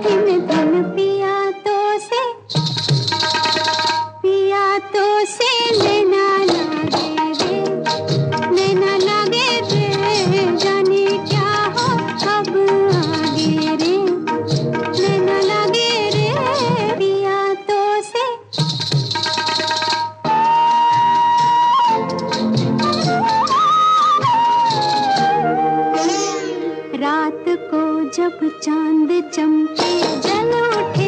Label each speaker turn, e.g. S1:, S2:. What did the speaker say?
S1: can जब चांद चमके जल उठे